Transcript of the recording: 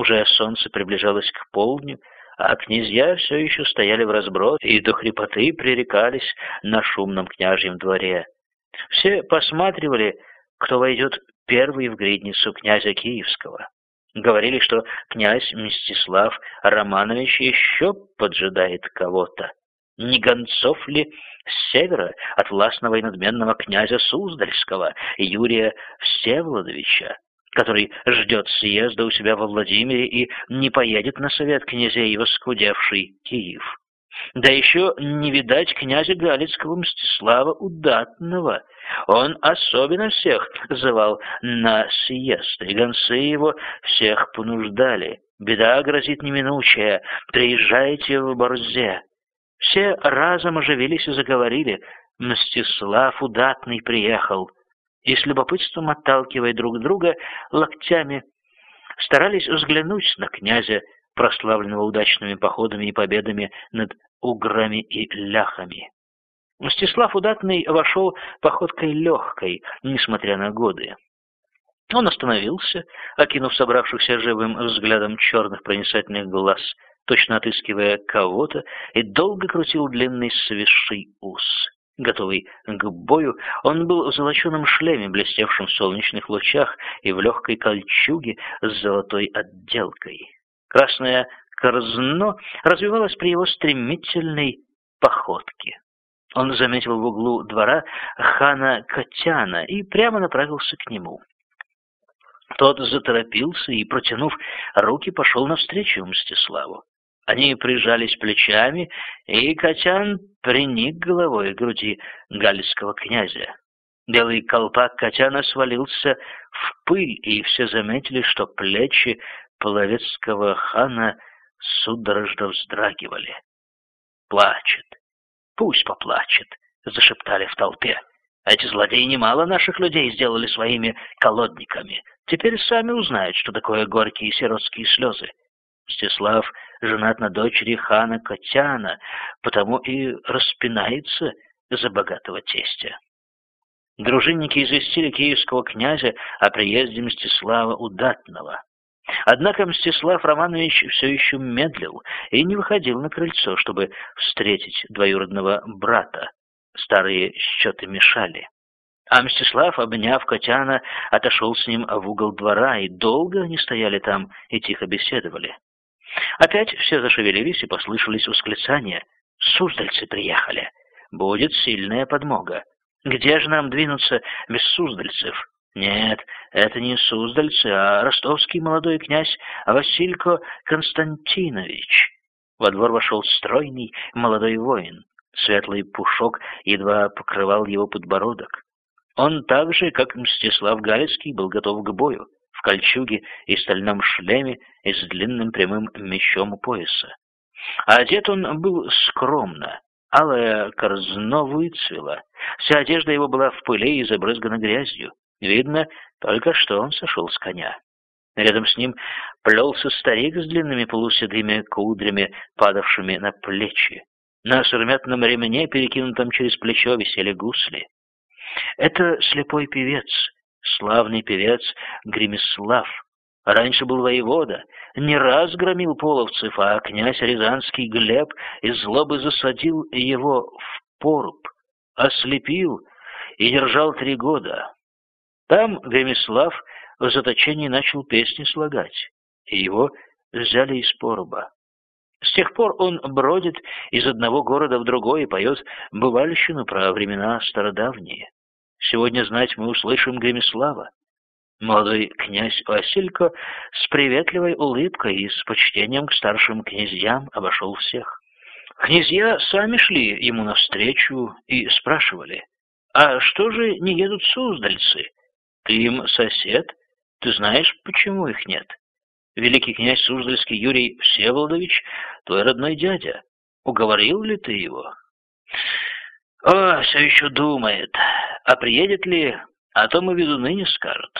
Уже солнце приближалось к полдню, а князья все еще стояли в разброд и до хрипоты пререкались на шумном княжьем дворе. Все посматривали, кто войдет первый в гридницу князя Киевского. Говорили, что князь Мстислав Романович еще поджидает кого-то. Не гонцов ли с севера от властного и надменного князя Суздальского Юрия Всеволодовича, который ждет съезда у себя во Владимире и не поедет на совет князей воскудевший Киев. Да еще не видать князя Галицкого Мстислава Удатного. Он особенно всех звал на съезд, и гонцы его всех понуждали. Беда грозит неминучая, приезжайте в Борзе. Все разом оживились и заговорили. Мстислав Удатный приехал. И с любопытством отталкивая друг друга локтями, старались взглянуть на князя, прославленного удачными походами и победами над уграми и ляхами. Мстислав Удатный вошел походкой легкой, несмотря на годы. Он остановился, окинув собравшихся живым взглядом черных проницательных глаз, точно отыскивая кого-то, и долго крутил длинный свисший ус. Готовый к бою, он был в золоченом шлеме, блестевшем в солнечных лучах, и в легкой кольчуге с золотой отделкой. Красное корзно развивалось при его стремительной походке. Он заметил в углу двора хана Котяна и прямо направился к нему. Тот заторопился и, протянув руки, пошел навстречу Мстиславу. Они прижались плечами, и Котян приник головой к груди галицкого князя. Белый колпак Котяна свалился в пыль, и все заметили, что плечи половецкого хана судорожно вздрагивали. «Плачет! Пусть поплачет!» — зашептали в толпе. «Эти злодеи немало наших людей сделали своими колодниками. Теперь сами узнают, что такое горькие сиротские слезы. Мстислав женат на дочери хана Котяна, потому и распинается за богатого тестя. Дружинники известили киевского князя о приезде Мстислава Удатного. Однако Мстислав Романович все еще медлил и не выходил на крыльцо, чтобы встретить двоюродного брата. Старые счеты мешали. А Мстислав, обняв Котяна, отошел с ним в угол двора, и долго они стояли там и тихо беседовали. Опять все зашевелились и послышались восклицания. «Суздальцы приехали! Будет сильная подмога! Где же нам двинуться без суздальцев?» Нет, это не Суздальцы, а ростовский молодой князь Василько Константинович. Во двор вошел стройный молодой воин. Светлый пушок едва покрывал его подбородок. Он так же, как Мстислав Галицкий, был готов к бою в кольчуге и стальном шлеме и с длинным прямым мечом у пояса. А одет он был скромно. Алая корзно выцвела. Вся одежда его была в пыли и забрызгана грязью. Видно, только что он сошел с коня. Рядом с ним плелся старик с длинными полуседыми кудрями, падавшими на плечи. На сурмятном ремне, перекинутом через плечо, висели гусли. Это слепой певец, Славный певец Гремислав. Раньше был воевода, не раз громил половцев, а князь Рязанский Глеб из злобы засадил его в поруб, ослепил и держал три года. Там Гремислав в заточении начал песни слагать, и его взяли из поруба. С тех пор он бродит из одного города в другой и поет бывальщину про времена стародавние. Сегодня, знать, мы услышим Гремислава. Молодой князь Василько с приветливой улыбкой и с почтением к старшим князьям обошел всех. Князья сами шли ему навстречу и спрашивали, «А что же не едут суздальцы? Ты им сосед? Ты знаешь, почему их нет? Великий князь Суздальский Юрий Всеволодович, твой родной дядя. Уговорил ли ты его?» «О, все еще думает. А приедет ли, а то мы ведуны не скажут.